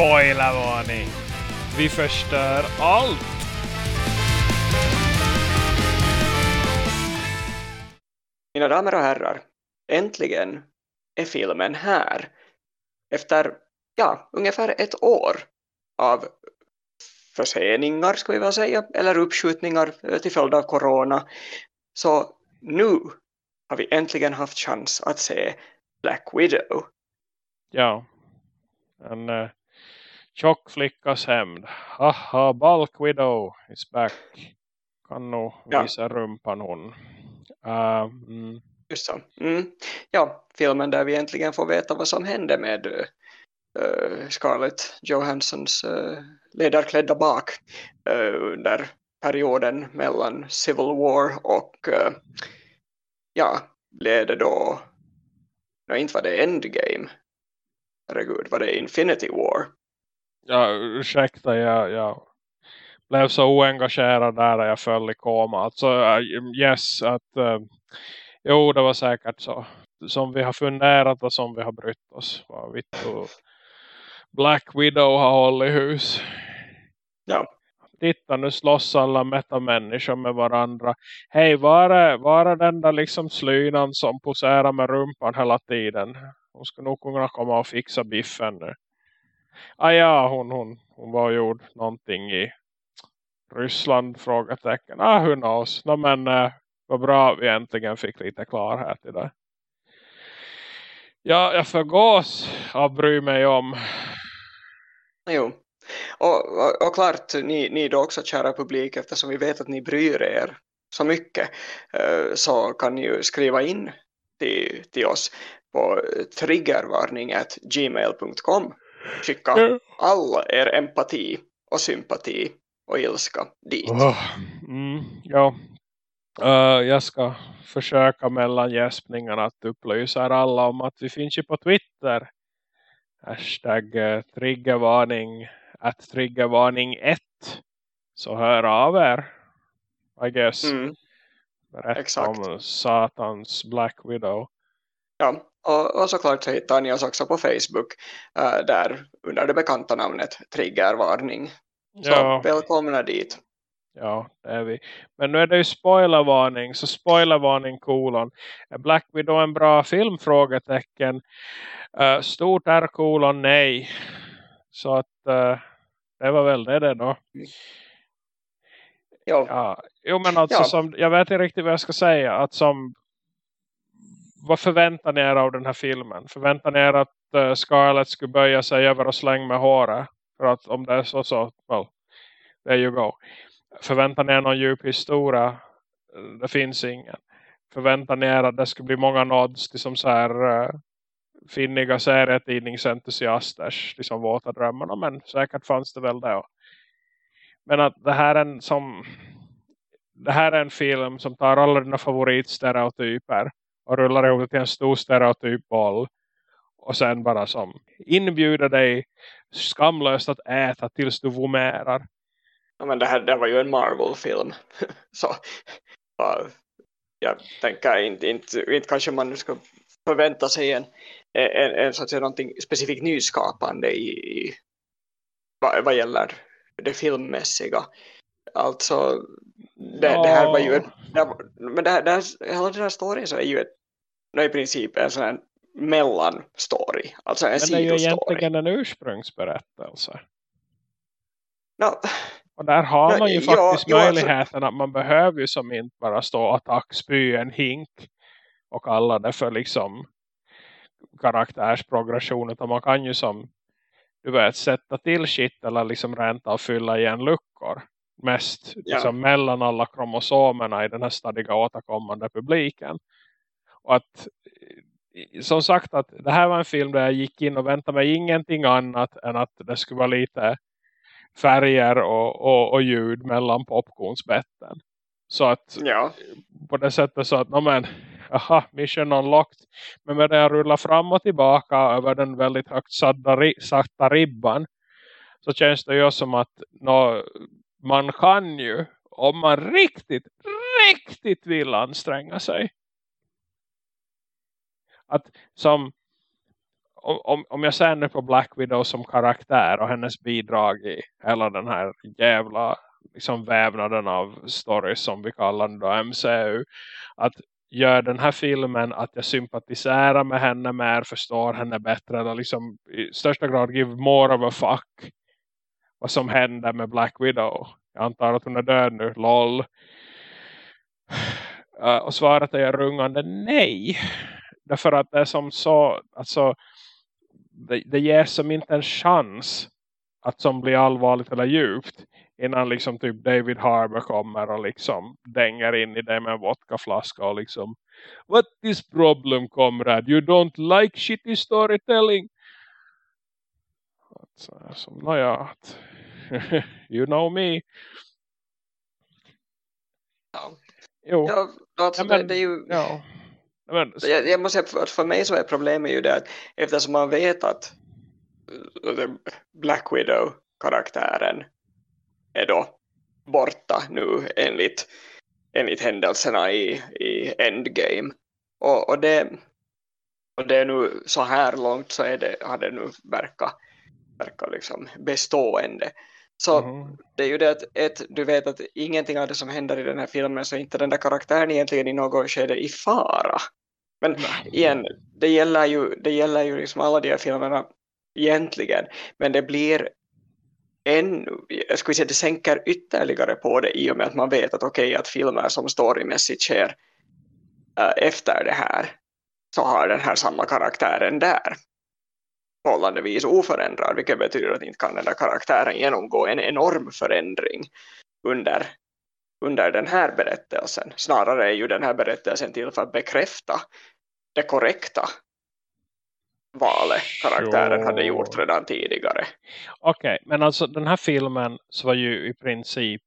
Spoilervarning! Vi förstör allt! Mina damer och herrar, äntligen är filmen här. Efter, ja, ungefär ett år av förseningar, ska vi väl säga, eller uppskjutningar eh, till följd av corona. Så nu har vi äntligen haft chans att se Black Widow. Ja, en uh, tjock flickas hämnd. Haha, Bulk Widow is back. Kan nog visa ja. rumpan hon. Uh, mm. Just så. Mm. Ja, filmen där vi äntligen får veta vad som hände med uh, Scarlett Johanssons uh, ledarklädda bak uh, under perioden mellan Civil War och uh, ja, blev det då no, inte var det Endgame herregud, var det Infinity War? Ja, ursäkta, jag, jag blev så oengagerad där jag föll i koma. Alltså, yes, att uh, jo, det var säkert så. Som vi har funderat och som vi har brytt oss. Black Widow har hållit hus. Ja. Titta, nu slåss alla metamänniskor med varandra. Hej, var är, var är den där liksom slynan som poserar med rumpan hela tiden? Hon ska nog kunna komma och fixa biffen nu. Ah ja, hon, hon, hon var gjord någonting i Ryssland, frågetecken. Ah, who knows. No, men eh, vad bra vi äntligen fick lite klarhet i det. Ja, jag förgås att bry mig om. Jo. Och, och, och klart, ni, ni då också kära publik, eftersom vi vet att ni bryr er så mycket, eh, så kan ni ju skriva in till, till oss på triggervarning.gmail.com skicka all er empati och sympati och ilska dit. Oh, mm, ja, uh, jag ska försöka mellan gäspningarna att upplysa er alla om att vi finns ju på Twitter. Hashtag uh, triggervarning att triggervarning 1 så hör av er I guess. Mm. Berätta Exakt. om Satans Black Widow. Ja, och, och såklart så hittar ni oss också på Facebook äh, där under det bekanta namnet Triggervarning. Så ja. välkomna dit. Ja, det är vi. Men nu är det ju spoilervarning. Så spoilervarning kolon. Är Black Widow en bra film? Frågetecken. Uh, stort R kolon nej. Så att uh, det var väl det, det då. Jo. Ja. Jo men alltså ja. som, jag vet inte riktigt vad jag ska säga. Att som vad förväntar ni er av den här filmen? Förväntar ni er att uh, Scarlett skulle böja sig över och slänga med håret? För att om det är så så, well, there you go. Förväntar ni er någon djup historia? Eh, det finns ingen. Förväntar ni er att det skulle bli många nods till som så här uh, finniga serietidningsentusiasters liksom våta drömmarna. Men säkert fanns det väl det. Men att det här är en som det här är en film som tar alla dina favoritstereotyper och rullar ihop till en stor stereotyp boll och sen bara som inbjuder dig skamlöst att äta tills du vomerar. Ja, men det här det var ju en Marvel-film. så jag tänker inte, inte, inte kanske man ska förvänta sig en, en, en så att säga någonting specifikt nyskapande i, i vad, vad gäller det filmmässiga. Alltså det, ja. det här var ju ett, det, men det här, det här, hela den här storyn så är ju ett i princip en sån här mellanstory. Alltså en Men det är ju egentligen en ursprungsberättelse. No. Och där har man ju ja, faktiskt ja, alltså- möjligheten att man behöver ju som inte bara stå och attackspy en hink och kalla det för liksom karaktärsprogression utan man kan ju som du vet sätta till shit eller liksom ränta och fylla igen luckor mest ja. liksom mellan alla kromosomerna i den här stadiga återkommande publiken och att som sagt att det här var en film där jag gick in och väntade mig ingenting annat än att det skulle vara lite färger och, och, och ljud mellan popcornsbetten. Så att ja. på det sättet så att, no men, aha, mission unlocked. Men när jag rullar fram och tillbaka över den väldigt högt satta, satta ribban så känns det ju som att no, man kan ju, om man riktigt, riktigt vill anstränga sig att som om, om jag ser nu på Black Widow som karaktär och hennes bidrag i hela den här jävla liksom vävnaden av stories som vi kallar den då MCU att gör den här filmen att jag sympatiserar med henne mer, förstår henne bättre eller liksom i största grad give more of a fuck vad som händer med Black Widow. Jag antar att hon är död nu, lol. Uh, och svaret är rungande nej. Därför att det är som så, alltså det, det ger som inte en chans att som blir allvarligt eller djupt innan liksom typ David Harbour kommer och liksom dänger in i det med en vodkaflaska och liksom What is problem comrade? You don't like shitty storytelling? Alltså, som, naja, you know me. Ja. Jo. Ja, alltså, ja, men, det, det, är ju... Ja. Men, jag, jag, måste säga för mig så är problemet ju det att eftersom man vet att uh, Black Widow-karaktären är då borta nu enligt, enligt händelserna i, i Endgame. Och, och, det, och det är nu så här långt så är det, har det nu verkat, verkat liksom bestående. Så mm. det är ju det att ett, du vet att ingenting av det som händer i den här filmen så är inte den där karaktären egentligen i något skede i fara. Men igen, det gäller ju, det gäller ju liksom alla de här filmerna egentligen. Men det blir ännu, jag skulle säga det sänker ytterligare på det i och med att man vet att okej okay, att filmer som storymässigt sker äh, efter det här så har den här samma karaktären där förhållandevis oförändrad vilket betyder att inte kan den där karaktären genomgå en enorm förändring under, under den här berättelsen. Snarare är ju den här berättelsen till för att bekräfta det korrekta valet karaktären jo. hade gjort redan tidigare. Okej, okay, men alltså den här filmen så var ju i princip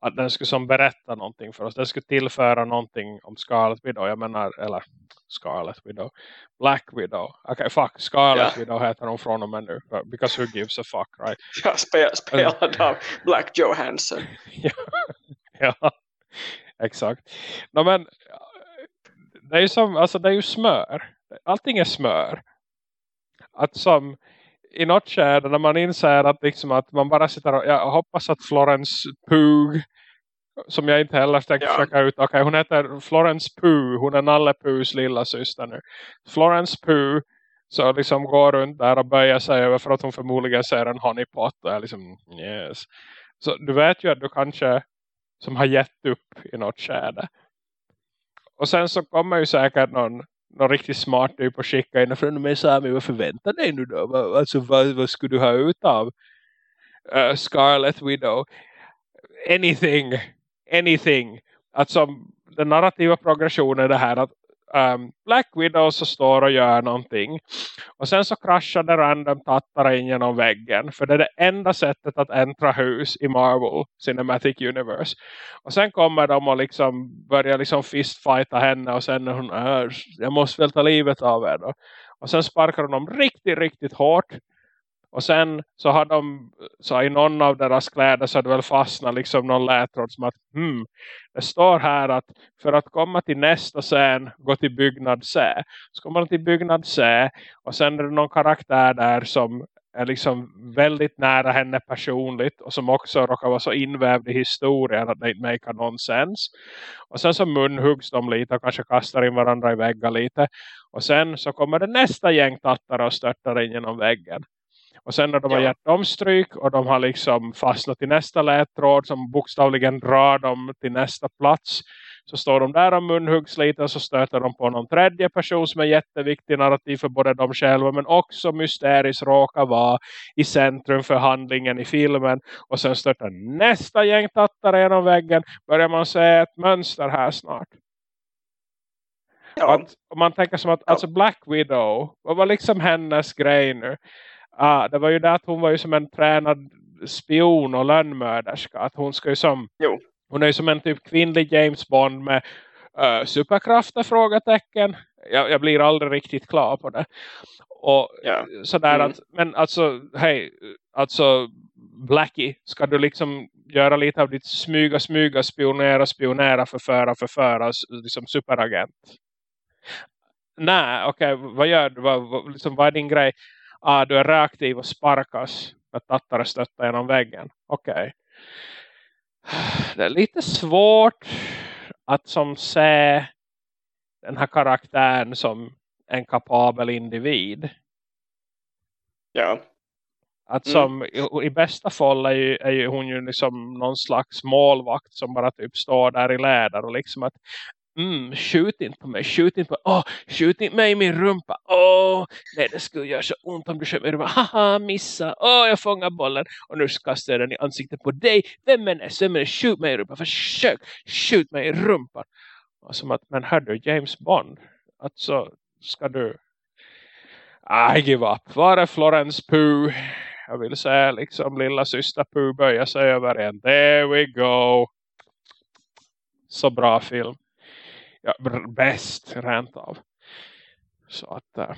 att den skulle som berätta någonting för oss. Den skulle tillföra någonting om Scarlet Widow. Jag menar, eller Scarlet Widow. Black Widow. Okej, okay, fuck. Scarlet yeah. Widow heter hon från och med nu. Because who gives a fuck, right? Ja, spel, spelad av Black Johansson. ja, ja, exakt. No, men det är ju som, alltså det är ju smör. Allting är smör att som i något skede när man inser att, liksom att man bara sitter och jag hoppas att Florence Pugh som jag inte heller tänker ja. försöka ut. Okej, okay, hon heter Florence Pugh. Hon är Nalle Puhs lilla syster nu. Florence Pugh så liksom går runt där och böjer sig över för att hon förmodligen ser en honeypot. Och är liksom, yes. Så du vet ju att du kanske som har gett upp i något skede. Och sen så kommer ju säkert någon någon riktigt smart typ och skicka in från mig Sami, vad förväntar dig nu då? Alltså vad, vad skulle du ha ut av uh, Scarlet Widow? Anything, anything. Alltså den narrativa progressionen är det här att um, Black Widow så står och gör någonting. Och sen så kraschar det random tattare in genom väggen. För det är det enda sättet att äntra hus i Marvel Cinematic Universe. Och sen kommer de och liksom börjar liksom fistfighta henne. Och sen är hon, äh, jag måste väl ta livet av henne. Och sen sparkar de dem riktigt, riktigt hårt. Och sen så har de så i någon av deras kläder så hade väl fastnat liksom någon lätråd som att hmm, det står här att för att komma till nästa scen gå till byggnad C. Så kommer man till byggnad C och sen är det någon karaktär där som är liksom väldigt nära henne personligt och som också råkar vara så invävd i historien att det inte make någon sens. Och sen så munhuggs de lite och kanske kastar in varandra i väggar lite. Och sen så kommer det nästa gäng tattare och störtar in genom väggen. Och sen när de ja. har gett dem stryk och de har liksom fastnat i nästa lättråd som bokstavligen drar dem till nästa plats. Så står de där och munhuggs lite och så stöter de på någon tredje person som är jätteviktig narrativ för både dem själva men också mysteriskt råkar vara i centrum för handlingen i filmen. Och sen stöter nästa gäng tattare genom väggen. Börjar man se ett mönster här snart. Ja. Att, om man tänker som att alltså Black Widow, vad var liksom hennes grej nu? Ah, det var ju det att hon var ju som en tränad spion och lönnmörderska. Att hon ska ju som jo. hon är ju som en typ kvinnlig James Bond med uh, superkrafter frågetecken. Jag, jag, blir aldrig riktigt klar på det. Och ja. sådär mm. att, men alltså, hej, alltså Blackie, ska du liksom göra lite av ditt smyga, smyga, spionera, spionera, förföra, förföra, liksom superagent? nej, okej, okay, vad gör du? Vad, vad, liksom, vad är din grej? Ah, du är reaktiv och sparkas att tattare stötta genom väggen. Okej. Okay. Det är lite svårt att som se den här karaktären som en kapabel individ. Ja. Att som mm. i, i, bästa fall är ju, är ju hon ju liksom någon slags målvakt som bara typ står där i läder och liksom att Mm, skjut inte på mig, skjut inte på mig. oh, skjut inte mig i min rumpa. Åh, nej det skulle göra så ont om du sköt mig i rumpa, Haha, missa. Åh, jag fångar bollen. Och nu kastar jag den i ansiktet på dig. Vem är det? Vem är det? Skjut mig i rumpan. Försök, skjut mig i rumpan. Och som att, men hörde James Bond. Alltså, ska du... I give up. Var är Florence Pooh? Jag vill säga liksom lilla syster Pooh böja sig över en. There we go. Så bra film ja, bäst rent av. Så att äh,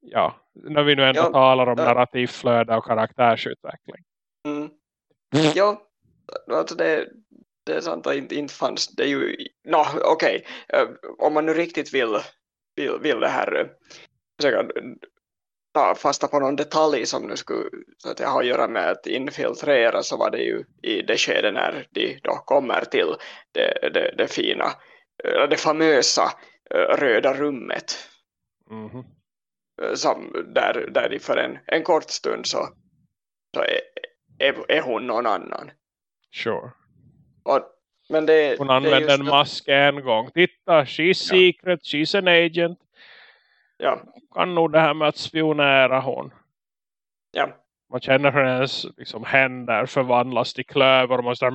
ja, när vi nu ändå ja, talar om ja. narrativflöde och karaktärsutveckling. Mm. Ja, alltså det, det är sant att inte, inte fanns det är ju, no, okej, okay. uh, om man nu riktigt vill, vill, vill det här uh, försöka ta fasta på någon detalj som nu skulle så att jag har att göra med att infiltrera så var det ju i det skede när de då kommer till det, det, det fina det famösa röda rummet. Mm -hmm. som, där, där de för en, en kort stund så, så är, är, är hon någon annan. Sure. Och, men det, hon använder det en mask en gång. Titta, she's ja. secret, she's an agent. Ja. Kan nog det här med att spionera hon. Ja. Man känner hur hennes liksom, händer förvandlas till klöver och man står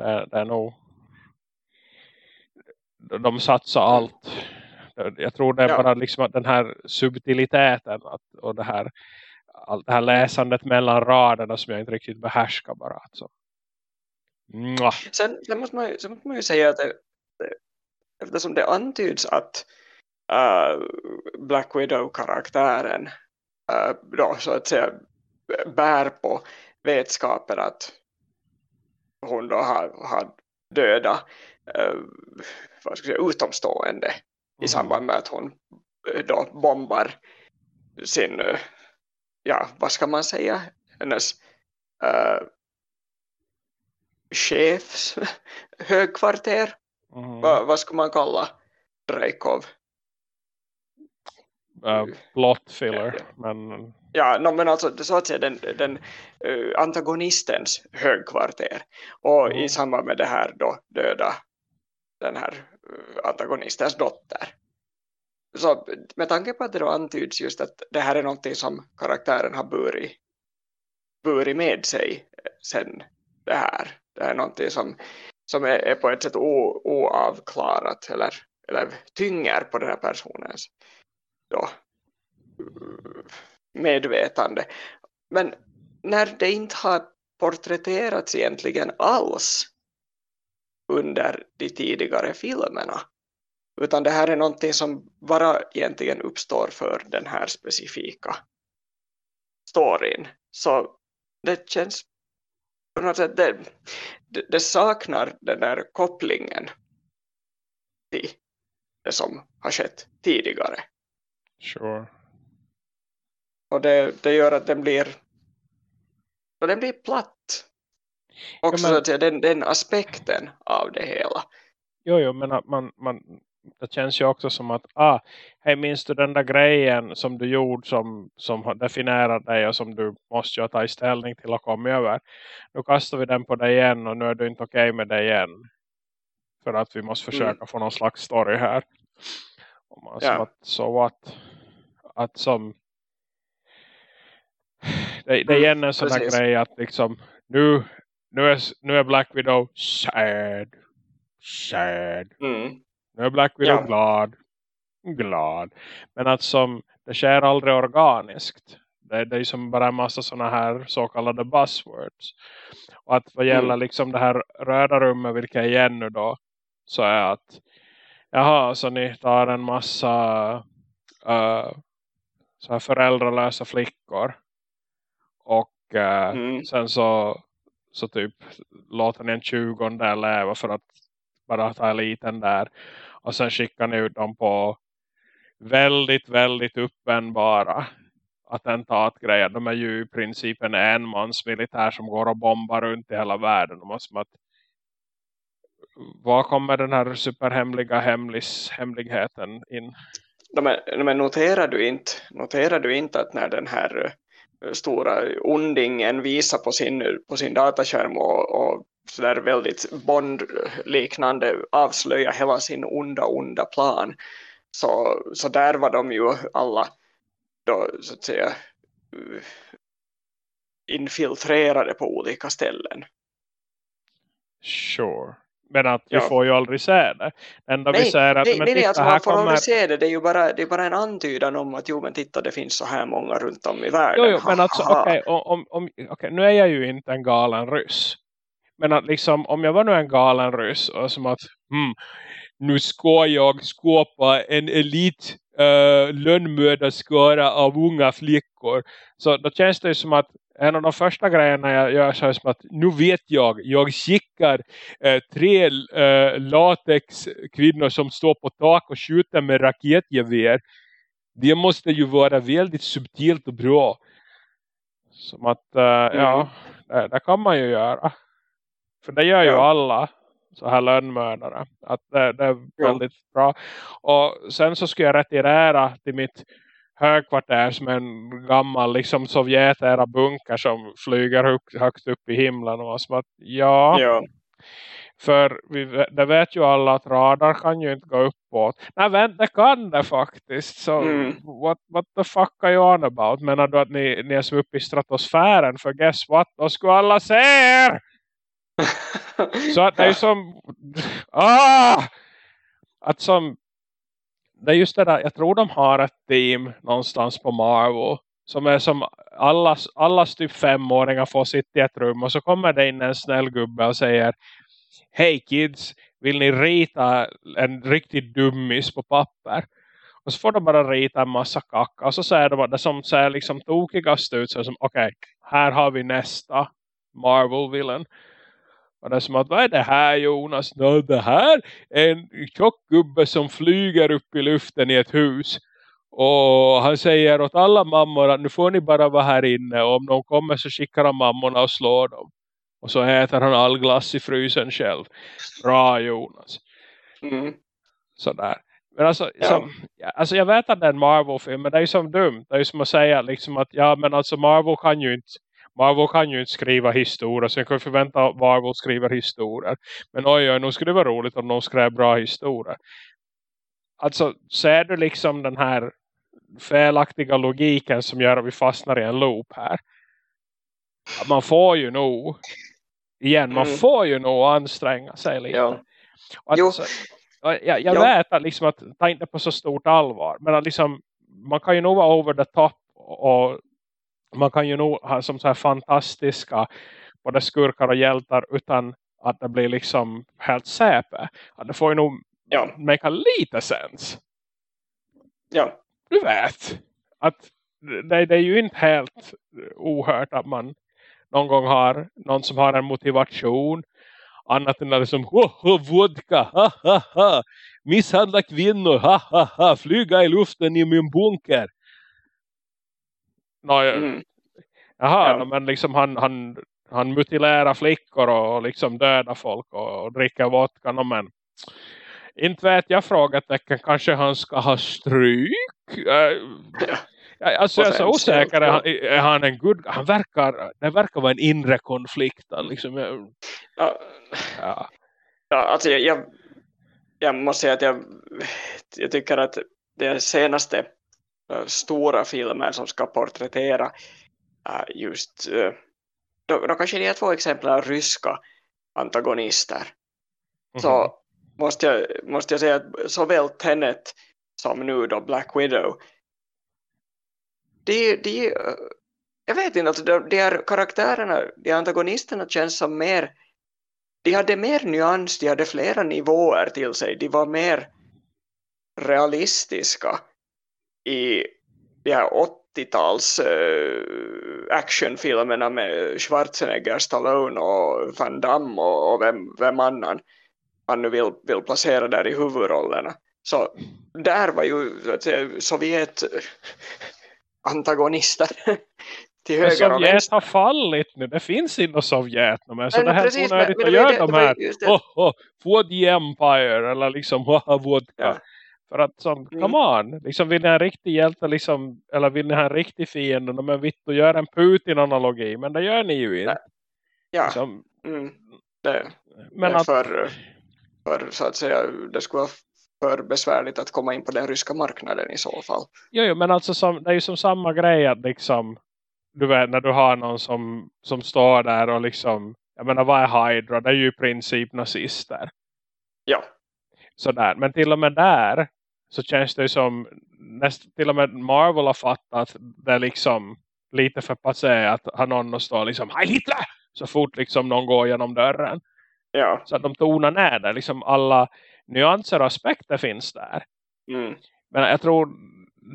det, det är nog de satsar allt. Jag tror det är ja. bara liksom den här subtiliteten att, och det här, allt det här läsandet mellan raderna som jag inte riktigt behärskar bara. Alltså. Sen, sen, måste man, sen måste man ju säga att det, det, eftersom det antyds att uh, Black Widow-karaktären uh, då så att säga bär på vetskapen att hon då har, har döda uh, vad ska jag säga, utomstående mm. i samband med att hon uh, då bombar sin, uh, ja vad ska man säga, hennes uh, chefs högkvarter. Mm. Va, vad ska man kalla Dreykov? Uh, plot filler. Men Ja, no, men alltså så att säga den, den uh, antagonistens högkvarter. Och mm. i samband med det här då döda den här uh, antagonistens dotter. Så med tanke på att det då antyds just att det här är någonting som karaktären har burit, burit med sig sen det här. Det här är någonting som, som är, är på ett sätt o, oavklarat eller, eller tynger på den här personens då, medvetande. Men när det inte har porträtterats egentligen alls under de tidigare filmerna. Utan det här är någonting som bara egentligen uppstår för den här specifika storyn. Så det känns på något sätt, det, det, saknar den där kopplingen till det som har skett tidigare. Sure. Och det, det gör att den blir och den blir platt. Också ja, men, så den, den aspekten av det hela. Jo, jo men att man, man, det känns ju också som att ah, hej minns du den där grejen som du gjorde som, som definierar dig och som du måste ta i ställning till och komma över. Nu kastar vi den på dig igen och nu är du inte okej okay med det igen. För att vi måste försöka mm. få någon slags story här. Och man, ja. att, så what? Att som det, det är igen en sån här Precis. grej att liksom nu, nu, är, nu är Black Widow sad. Sad. Mm. Nu är Black Widow ja. glad. Glad. Men att som det sker aldrig organiskt. Det, det är som bara en massa såna här så kallade buzzwords. Och att vad gäller mm. liksom det här röda rummet, vilket igen nu då, så är att jaha, så ni tar en massa uh, så här föräldralösa flickor och uh, mm. sen så, så typ låter ni en tjugonde leva för att bara ta eliten där. Och sen skickar ni ut dem på väldigt, väldigt uppenbara attentatgrejer. De är ju i princip en enmansmilitär som går och bombar runt i hela världen. Och som att, var kommer den här superhemliga hemlis, hemligheten in? Men, men noterar, du inte, noterar du inte att när den här eh, stora ondingen visar på sin, på sin dataskärm och, och sådär väldigt bondliknande avslöja hela sin onda, onda plan så, så där var de ju alla då så att säga infiltrerade på olika ställen. Sure. Men att vi ja. får ju aldrig se det. Enda nej, vi ser att, nej, men nej, titta, alltså man får kommer... aldrig se det. Det är ju bara, det är bara en antydan om att jo men titta det finns så här många runt om i världen. Jo, jo men alltså okej, okay, om, om, okay, nu är jag ju inte en galen ryss. Men att liksom, om jag var nu en galen ryss och som att, hmm, nu ska jag skapa en elit uh, lönnmördarskara av unga flickor. Så då känns det ju som att en av de första grejerna jag gör så är som att nu vet jag, jag skickar uh, tre uh, latex kvinnor som står på tak och skjuter med raketgevär. Det måste ju vara väldigt subtilt och bra. Som att, mm. ja, det, det, kan man ju göra. För det gör ju ja. alla så här lönnmördare. Att det, det är väldigt ja. bra. Och sen så ska jag retirera till mitt högkvarter som en gammal liksom sovjetera bunker som flyger högt, upp i himlen. Och som att, ja, ja. För vi, det vet ju alla att radar kan ju inte gå uppåt. Nej vänta, det kan det faktiskt. Så mm. what, what the fuck are you on about? Menar du att ni, ni är så uppe i stratosfären? För guess what? Då skulle alla se er! så att det är som ah! att som det är just det där, jag tror de har ett team någonstans på Marvel som är som allas, allas typ femåringar får sitta i ett rum och så kommer det in en snäll gubbe och säger Hej kids, vill ni rita en riktigt dummis på papper? Och så får de bara rita en massa kacka och så säger de att det som ser liksom tokigast ut så som okej, okay, här har vi nästa Marvel-villain. Och det är som att, vad är det här Jonas? Nå, det här är en tjock gubbe som flyger upp i luften i ett hus. Och han säger åt alla mammor att nu får ni bara vara här inne. Och om de kommer så skickar han mammorna och slår dem. Och så äter han all glass i frysen själv. Bra Jonas. Mm. Sådär. Men alltså, ja. som, alltså jag vet att det är en Marvel-film. Men det är ju som dumt. Det är ju som att säga liksom att ja men alltså Marvel kan ju inte Marvel kan ju inte skriva historier. Så jag kan förvänta att Marvel skriver historier. Men oj, oj, nu skulle det vara roligt om de skrev bra historier. Alltså, ser du liksom den här felaktiga logiken som gör att vi fastnar i en loop här? Man får ju nog igen, man mm. får ju nog anstränga sig lite. Ja. Alltså, jag, jag ja. vet att, liksom att ta inte på så stort allvar. Men att liksom, man kan ju nog vara over the top och man kan ju nog ha som så här fantastiska både skurkar och hjältar utan att det blir liksom helt säpe. Att det får ju nog ja. make lite sens. Ja. Du vet. Att det, det, är ju inte helt ohört att man någon gång har någon som har en motivation annat än liksom oh, oh, vodka, ha ha ha misshandla kvinnor, ha ha ha flyga i luften i min bunker No, mm. Jaha, ja. men liksom han, han, han mutilerar flickor och liksom dödar folk och, och dricker vodka. No, men inte vet jag frågetecken. Kanske han ska ha stryk? Ja. Alltså jag är så osäker. Han, är han en good Han verkar, det verkar vara en inre konflikt. Liksom. Ja. Ja. ja alltså jag, jag, jag måste säga att jag, jag tycker att det senaste stora filmer som ska porträttera uh, just då, då kanske det är två exempel av ryska antagonister mm -hmm. så måste jag, måste jag säga att såväl Tenet som nu då Black Widow de, de, jag vet inte, alltså de, de här karaktärerna, de antagonisterna känns som mer de hade mer nyans, de hade flera nivåer till sig, de var mer realistiska i de här 80-tals äh, actionfilmerna med Schwarzenegger, Stallone och Van Damme och, och vem, vem annan. man nu vill, vill placera där i huvudrollerna. Så där var ju säga, Sovjet antagonister till höger Sovjet och vänster. har fallit nu. Det finns inte Sovjet men så Men det här precis, är onödigt men- att men det göra de det- det här. just det. Oh, oh, for the empire eller liksom haha vodka. Ja. För att som, Mm. come on, liksom vill ni ha en riktig hjälte liksom, eller vill ni ha en riktig fiende, de är vitt att göra en Putin-analogi, men det gör ni ju inte. Ja, Liksom, mm, det, men det att, för, för så att säga, det skulle vara för besvärligt att komma in på den ryska marknaden i så fall. jo, jo, men alltså som, det är ju som samma grej att liksom, du vet när du har någon som, som står där och liksom, jag menar vad är Hydra? Det är ju i princip nazister. Ja, sådär. Men till och med där så känns det ju som näst, till och med Marvel har fattat att det liksom lite för passé att ha någon och stå liksom Heil Hitler! Så fort liksom någon går genom dörren. ja, Så att de tonar ner det. Liksom alla nyanser och aspekter finns där. mm, Men jag tror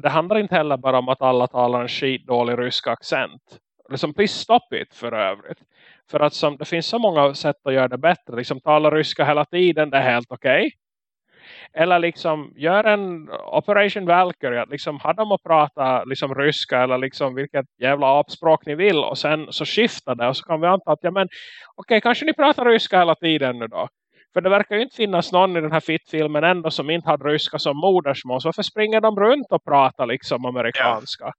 det handlar inte heller bara om att alla talar en skitdålig rysk accent. Liksom, please stop it för övrigt. För att som, det finns så många sätt att göra det bättre. Liksom tala ryska hela tiden, det är helt okej. Eller liksom gör en Operation Valkyrie. Att liksom ha dem att prata liksom ryska eller liksom vilket jävla apspråk ni vill. Och sen så skiftar det och så kan vi anta att ja men okej kanske ni pratar ryska hela tiden nu då. För det verkar ju inte finnas någon i den här fittfilmen ändå som inte hade ryska som modersmål. Så varför springer de runt och pratar liksom amerikanska?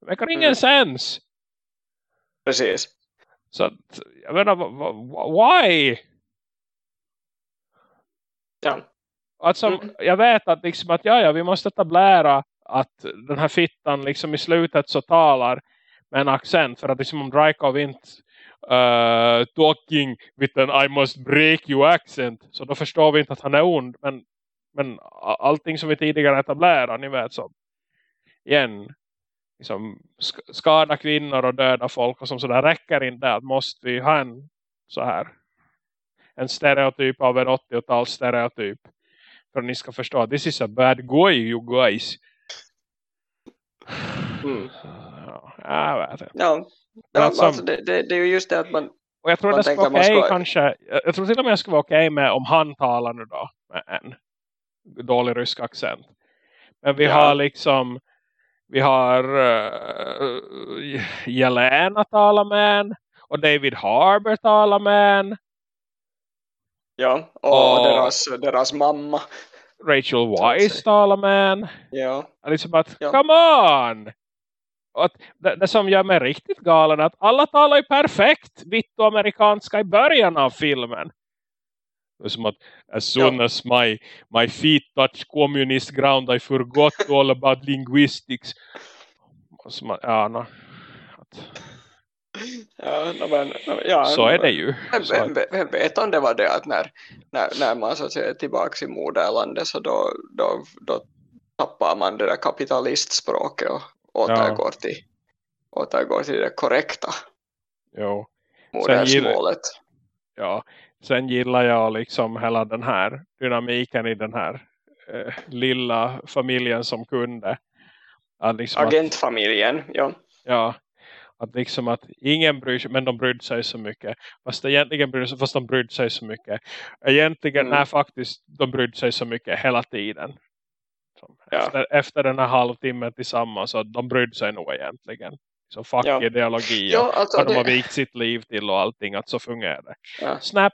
Det verkar ingen Mm. sens. precis. Så att, jag menar, why? Ja, Alltså, Mm. jag vet att, liksom att ja, ja, vi måste etablera att den här fittan liksom i slutet så talar med en accent. För att liksom om Drykov inte uh, talking with an I must break you accent. Så då förstår vi inte att han är ond. Men, men allting som vi tidigare etablerar, ni vet så. Igen. Liksom, sk- skada kvinnor och döda folk och som sådär räcker inte att måste vi ha en så här en stereotyp av en 80-tals stereotyp för att ni ska förstå this is a bad guy you guys mm. ja, jag vet ja. Men alltså- alltså det, det, det är ju just det att man, och jag tror Man det skulle vara okej ska- kanske jag jag tror till och med det skulle vara okej med om han talar nu då med en dålig rysk accent men vi Ja. har liksom vi har uh, Jelena talar med en och David Harbour talar med en ja, och Och- deras, deras mamma. Rachel Weisz talar med en Ja, Liksom att, Ja. come on! Och det, det som gör mig riktigt galen är att alla talar ju perfekt vitt och amerikanska i början av filmen. Det är som att as soon Ja. as my, my feet touch communist ground I forgot all about linguistics. Och Som att, ja, no, att, ja, men, ja så är det ju. Vem, att, vem, vet om det var det att när, när, när man så att säga är tillbaka i moderlandet så då, då, då tappar man det där kapitalistspråket och återgår, till, återgår till det korrekta jo, modersmålet. ja. Sen gillar jag liksom hela den här dynamiken i den här eh, lilla familjen som kunde. Att liksom att- Agentfamiljen, ja. Ja, att liksom att ingen bryr sig, men de brydde sig så mycket. Fast egentligen brydde sig, fast de brydde sig så mycket. Egentligen, Mm. nej faktiskt, de brydde sig så mycket hela tiden. Ja. Efter, efter den här halvtimmen tillsammans, så de brydde sig nog egentligen. Så fuck Ja. ideologi Ja, alltså vad de har det, vikt sitt liv till och allting, att så fungerar det. ja. Snap!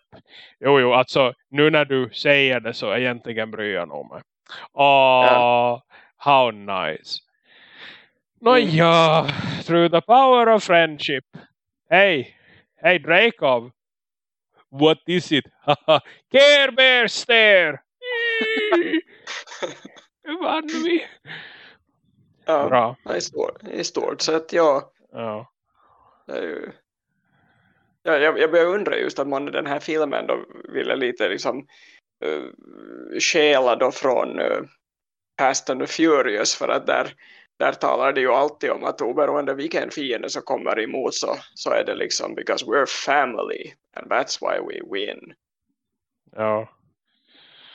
Jo, jo, alltså nu när du säger det så egentligen bryr jag nog mig. Åh, how nice. Nåja, through the power of friendship. Hey, hey Drakov. What is it? Care Bear stare! Vann vi? ja. Bra. I, stort, I stort sett, ja. Ja. Det är ju... Ja, jag, jag börjar undra just att man i den här filmen då ville lite liksom uh, då från uh, Fast and the Furious för att där, där talar det ju alltid om att oberoende vilken fiende som kommer emot så, så är det liksom because we're family and that's why we win. Ja.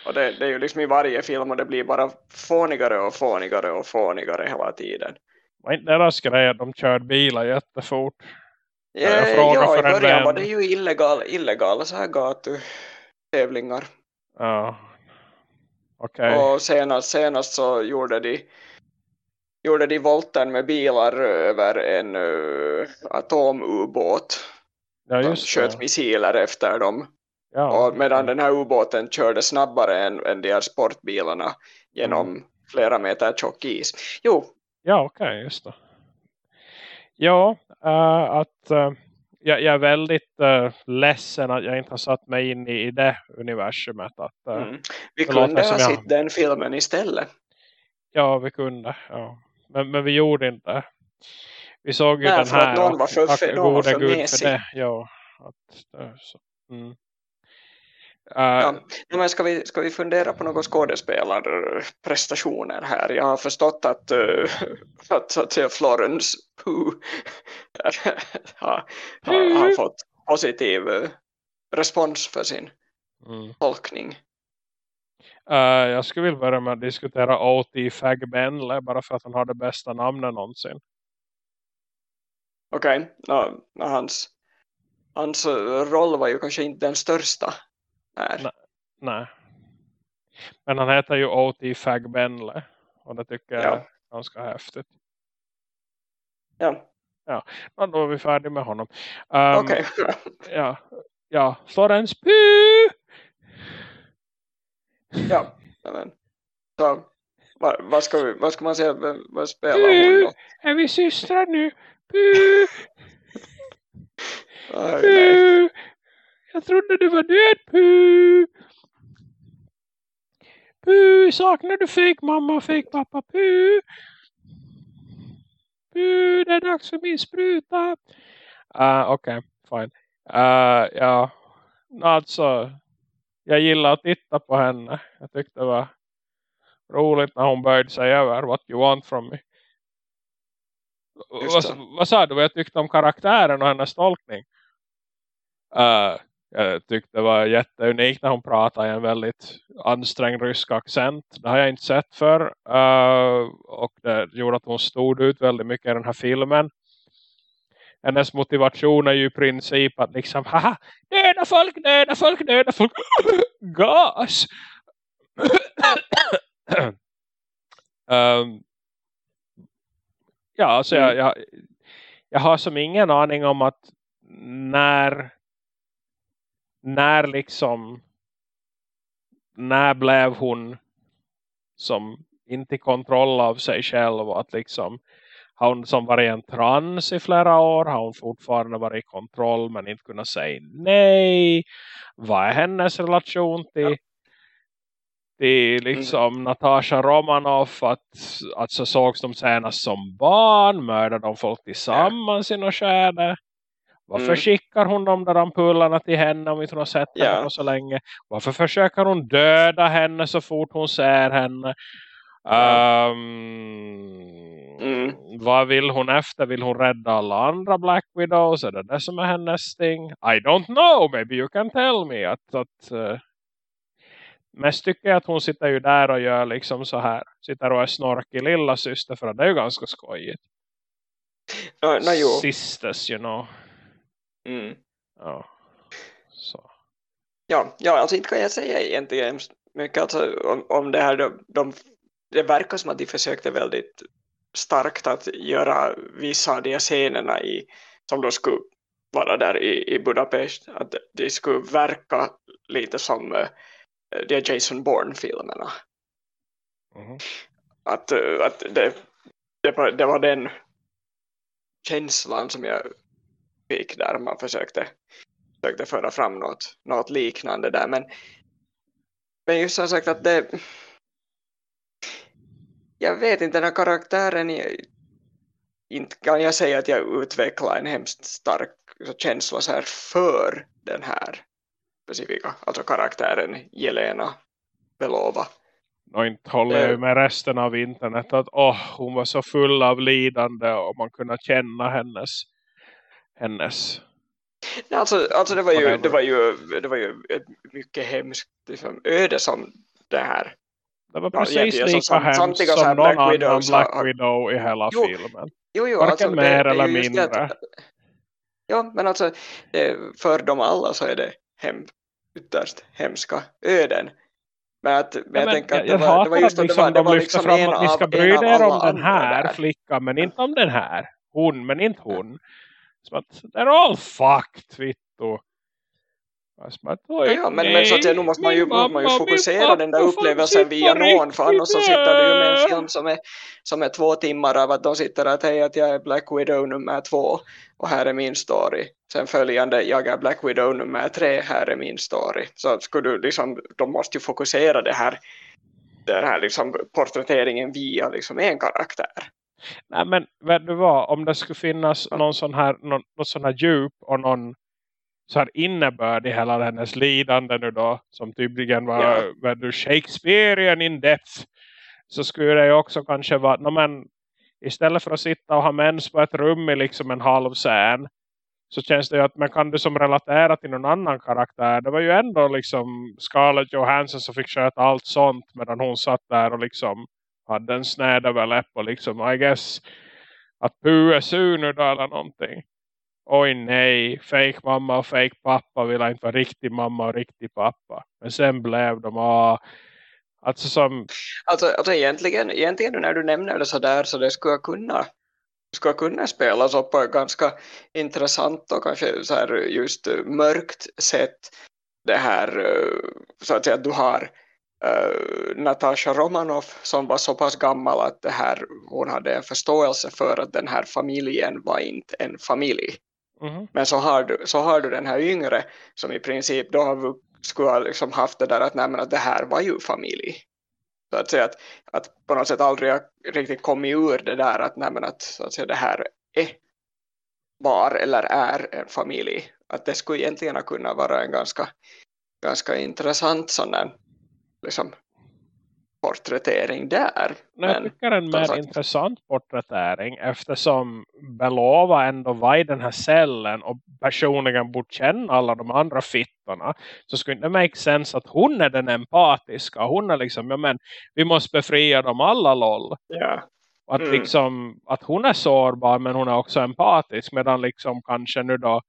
Och det, det är ju liksom i varje film och det blir bara fånigare och fånigare och fånigare hela tiden. Var inte deras grej att de körde bilar jättefort? Ja, ja för i början var det ju illegal, illegala så här gatutävlingar. Ja. Okay. Och senast, senast så gjorde de gjorde de volten med bilar över en uh, atomubåt. Ja, de sköt det. missiler efter dem. Ja. Och medan den här ubåten körde snabbare än, än de här sportbilarna genom mm. flera meter tjock is. Jo. Ja, okej, okay, just det. Ja, uh, att uh, jag, jag, är väldigt uh, ledsen att jag inte har satt mig in i, i det universumet. Att, uh, mm. Vi kunde ha sett jag... den filmen istället. Ja, vi kunde. Ja. Men, men vi gjorde inte. Vi såg ju Nej, den här. Någon var för, för, någon var för mesig. För det. Ja, att, så. Mm. Uh, ja, men ska, vi, ska vi fundera på några skådespelarprestationer här? Jag har förstått att, uh, att, att Florence Pugh har, har, har, fått positiv respons för sin mm. tolkning. Uh, jag skulle vilja börja med att diskutera O.T. Fagbenle bara för att han har det bästa namnet någonsin. Okej, okay. no, no, hans, hans roll var ju kanske inte den största Nej. Nej. Men han heter ju O.T. Fagbenle. Och det tycker jag är ganska häftigt. Ja. Ja, och då är vi färdiga med honom. Um, Okej. Okay. ja, ja, Florence Pugh! Ja, men. Så, vad, vad, ska vi, vad ska man säga? Vad spelar hon då? Är vi systrar nu? Puh! Puh! Jag trodde du var död, Puh! Puh, saknar du fake mamma och fake pappa? Puh! Puh, det är dags för min spruta. Uh, Okej, okay, fine. Uh, ja, alltså, jag gillar att titta på henne. Jag tyckte det var roligt när hon började säga över what you want from me. Vad, vad sa du vad jag tyckte om karaktären och hennes tolkning? Uh, jag tyckte det var jätteunikt när hon pratade i en väldigt ansträngd rysk accent. Det har jag inte sett för. Uh, och det gjorde att hon stod ut väldigt mycket i den här filmen. Hennes motivation är ju i princip att liksom, haha, döda folk, döda folk, döda folk, gas! um, ja, alltså jag, jag, jag har som ingen aning om att när när liksom när blev hon som inte kontroll av sig själv och att liksom har hon som varit en trans i flera år har hon fortfarande varit i kontroll men inte kunnat säga nej vad är hennes relation till ja. till liksom mm. Natasha Romanoff att, att så sågs de senast som barn mördade de folk tillsammans ja. i något skärde varför mm. skickar hon de där ampullerna till henne om inte hon har sett henne yeah. på så länge? Varför försöker hon döda henne så fort hon ser henne? Um, mm. Vad vill hon efter? Vill hon rädda alla andra Black Widows? Är det det som är hennes thing? I don't know. Maybe you can tell me. Att, att, uh, mest tycker jag att hon sitter ju där och gör liksom så här. Sitter och är snorkig lilla syster för det är ju ganska skojigt. No, no, Sisters, you know. Mm. Ja. Så. Ja, ja, alltså inte kan jag säga egentligen mycket alltså, om, om det här. De, de, det verkar som att de försökte väldigt starkt att göra vissa av de scenerna i, som då skulle vara där i, i Budapest. Att de skulle verka lite som uh, de Jason Bourne-filmerna. Mm. Att, uh, att det, det, var, det var den känslan som jag fick där man försökte, försökte föra fram något, något liknande där men, men just som sagt att det jag vet inte den här karaktären inte kan jag säga att jag utvecklar en hemskt stark känsla så här för den här specifika, alltså karaktären Jelena Belova. Och inte håller jag med resten av internet att oh, hon var så full av lidande och man kunde känna hennes hennes Alltså, alltså det, var ju, det, var ju, det var ju ett mycket hemskt liksom, öde som det här. Det var precis ja, lika som, hemskt som, som någon Black annan Black har... Widow i hela jo, filmen. Jo, jo, Varken alltså, mer det, eller mindre. Att, ja, men alltså för dem alla så är det hem, ytterst hemska öden. Men, att, men ja, jag tänker att jag, det var, det var just liksom, det var, det var liksom fram att ni ska bry er om den här där. flickan men inte om den här. Hon men inte hon. Som att they're all fucked, Vittu. Ja, men, men så att säga, nu måste man ju, måste man ju fokusera den där upplevelsen via någon för annars så sitter du ju med en film som är, som är två timmar av att de sitter att hej att jag är Black Widow nummer två och här är min story. Sen följande, jag är Black Widow nummer tre, här är min story. Så skulle du liksom, de måste ju fokusera det här, den här liksom porträtteringen via liksom en karaktär. Nej men vet du vad, om det skulle finnas någon sån här, någon, någon sån här djup och någon så här innebörd i hela hennes lidande nu då. Som tydligen var du, Shakespearean in depth. Så skulle det ju också kanske vara. No, men, istället för att sitta och ha mens på ett rum i liksom en halv scen. Så känns det ju att man kan du som relatera till någon annan karaktär. Det var ju ändå liksom Scarlett Johansson som fick sköta allt sånt. Medan hon satt där och liksom hade en snäd över läpp. Och liksom I guess att pu är sur nu då eller någonting oj nej, fake mamma och fake pappa vill inte vara riktig mamma och riktig pappa. Men sen blev de, ah, alltså som... Alltså, alltså egentligen, egentligen när du nämner det så där så det skulle kunna skulle kunna spelas upp på ett ganska intressant och kanske så här just mörkt sätt det här eh, så att säga att du har uh, Natasha Romanoff som var så pass gammal att det här, hon hade en förståelse för att den här familjen var inte en familj Mm. Men så har, du, så har du den här yngre som i princip då har skulle ha liksom haft det där att, nej, att det här var ju familj. Så att säga att, att på något sätt aldrig har riktigt kommit ur det där att, nej, att, så att säga, det här är var eller är en familj. Att det skulle egentligen kunna vara en ganska, ganska intressant sån där, liksom, porträttering där. Men jag tycker en mer sagt... intressant porträttering eftersom Belova ändå var i den här cellen och personligen borde känna alla de andra fittorna så skulle det make sense att hon är den empatiska. Hon är liksom, ja men vi måste befria dem alla loll. Ja. Att, mm. liksom, att hon är sårbar men hon är också empatisk medan liksom kanske nu då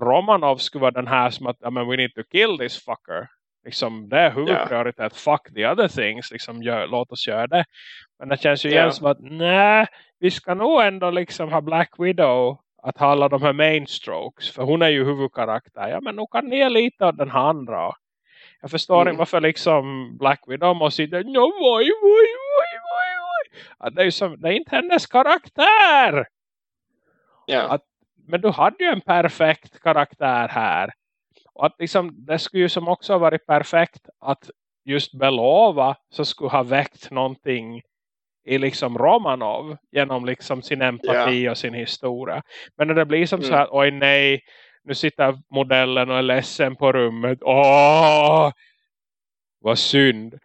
Romanov skulle vara den här som att I mean, we need to kill this fucker liksom, det är huvudprioritet. Yeah. Fuck the other things. Liksom, gör, låt oss göra det. Men det känns ju yeah. igen som att nej, vi ska nog ändå liksom ha Black Widow att ha alla de här main strokes. För hon är ju huvudkaraktär. Ja, men nu kan ni lite av den andra. Jag förstår mm. inte varför liksom Black Widow måste sitta no, oj, oj, oj, oj, oj. Att det, är som, det är inte hennes karaktär. Yeah. Att, men du hade ju en perfekt karaktär här. Och att liksom, det skulle ju som också ha varit perfekt att just Belova så skulle ha väckt någonting i liksom Romanov genom liksom sin empati yeah. och sin historia. Men när det blir som mm. så här, oj nej, nu sitter modellen och är ledsen på rummet. Åh, vad synd.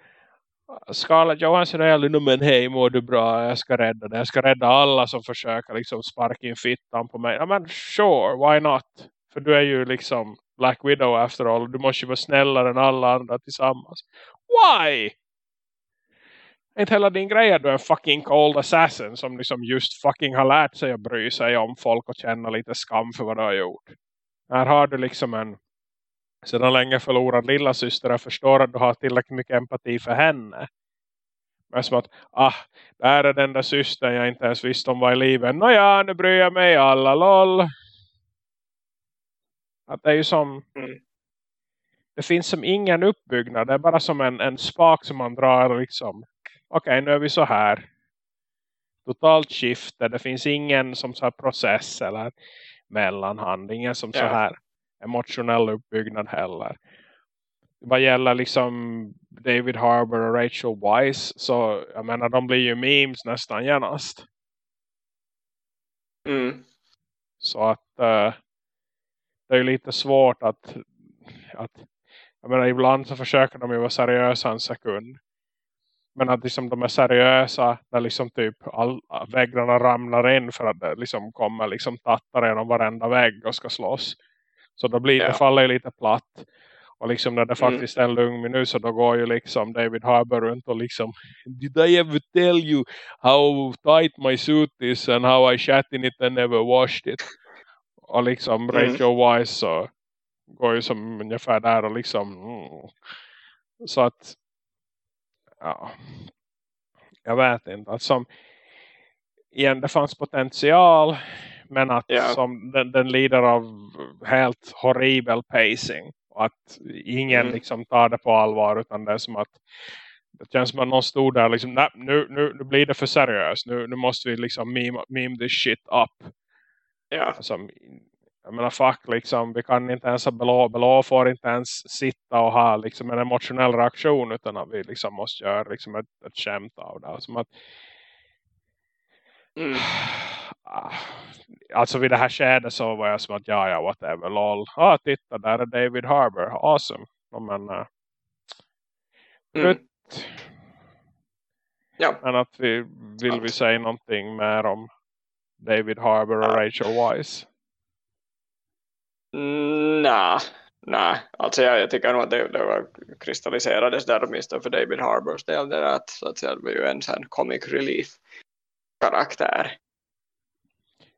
Scarlett Johansson är aldrig, men hej mår du bra, jag ska rädda dig. Jag ska rädda alla som försöker liksom sparka in fittan på mig. Ja men sure, why not? För du är ju liksom Black Widow after all. Du måste ju vara snällare än alla andra tillsammans. Why? Inte hela din grej att du är en fucking cold assassin som liksom just fucking har lärt sig att bry sig om folk och känna lite skam för vad du har gjort. Här har du liksom en sedan länge förlorad lilla syster och förstår att du har tillräckligt mycket empati för henne. Men som att, ah, där är den där systern jag inte ens visste om var i livet. Nåja, nu bryr jag mig alla, lol. Att det är ju som... Mm. Det finns som ingen uppbyggnad. Det är bara som en, en spak som man drar liksom. Okej, okay, nu är vi så här. Totalt skifte. Det finns ingen som så här process eller mellanhand. Ingen som ja. så här emotionell uppbyggnad heller. Vad gäller liksom David Harbour och Rachel Weisz så jag menar de blir ju memes nästan genast. Mm. Så att uh, det är ju lite svårt att, att jag menar, ibland så försöker de ju vara seriösa en sekund. Men att liksom de är seriösa när liksom typ all, väggarna ramlar in för att det liksom kommer liksom tattar genom varenda vägg och ska slåss. Så då blir, ja. det faller lite platt. Och liksom när det mm. faktiskt är en lugn minut så då går ju liksom David Harbour runt och liksom Did I ever tell you how tight my suit is and how I shat in it and never washed it? Och liksom mm. Rachel Weisz så går ju som ungefär där och liksom mm. så att ja, jag vet inte. Att som, igen, det fanns potential men att ja. som den, den lider av helt horribel pacing. Och att ingen mm. liksom tar det på allvar utan det är som att det känns som att någon stod där liksom, nej, nu, nu, nu blir det för seriöst. Nu, nu måste vi liksom meme, meme this shit up. Ja. Alltså, jag menar fuck liksom, vi kan inte ens ha belå, belå får inte ens sitta och ha liksom en emotionell reaktion utan att vi liksom måste göra liksom ett, ett skämt av det. Som att, mm. Alltså vid det här skedet så var jag som att ja ja whatever lol. Ah titta där är David Harbour. Awesome. Men, uh, mm. Ja. Men att vi vill vi säga någonting mer om David Harbour och Rachel Weisz? Mm, nej, nej. Alltså jag, jag tycker nog att det, det var kristalliserades där åtminstone för David Harbours del. Det, att, så att säga, det var ju en sån comic relief karaktär.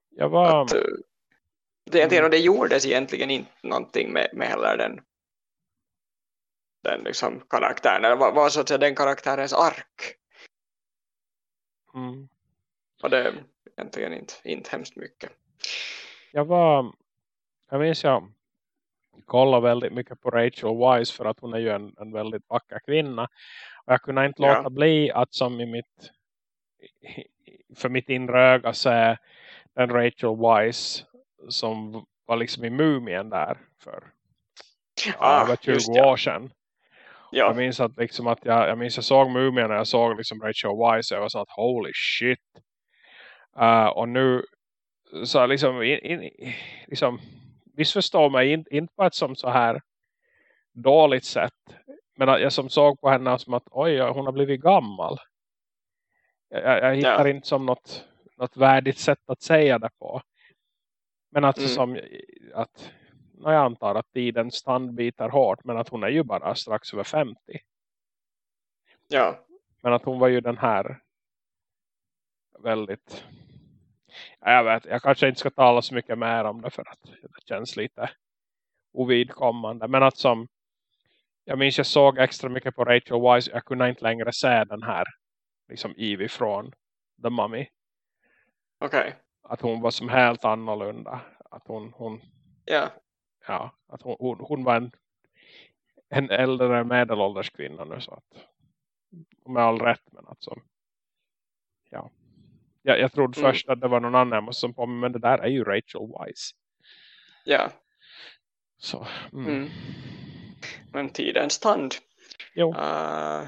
Jag var... Att, det, mm. det gjordes egentligen inte någonting med, med heller den den liksom karaktären, eller vad, vad så att säga den karaktärens ark. Mm. Och det egentligen inte, inte hemskt mycket. Jag var, jag minns jag kollade väldigt mycket på Rachel Weisz för att hon är ju en, en väldigt vacker kvinna. Och jag kunde inte låta ja. bli att som i mitt för mitt inre öga se den Rachel Weisz som var liksom i Mumien där för ah, över 20 just, år sedan. Ja. Jag minns att liksom att jag, jag minns jag såg Mumien när jag såg liksom Rachel Weisz och jag var så att holy shit. Uh, och nu så liksom, in, in, liksom missförstå mig inte in på ett som så här dåligt sätt. Men att jag som såg på henne som att oj, hon har blivit gammal. Jag, jag hittar ja. inte som något, något värdigt sätt att säga det på. Men att, mm. som, att jag antar att tidens tand biter hårt. Men att hon är ju bara strax över 50. Ja. Men att hon var ju den här väldigt... Jag vet, jag kanske inte ska tala så mycket mer om det för att det känns lite ovidkommande. Men att som jag minns jag såg extra mycket på Rachel Weisz. Jag kunde inte längre se den här liksom Evie från The Mummy. Okej. Okay. Att hon var som helt annorlunda. Att hon, hon ja. Ja, att hon, hon, hon var en, en äldre medelålders kvinna nu så att med all rätt men att som ja. Jag, jag trodde mm. först att det var någon annan som på men det där är ju Rachel Weisz. Ja. Så. Mm. Mm. Men tidens tand. Jo. Uh,